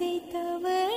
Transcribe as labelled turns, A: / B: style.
A: விதைத்தவர்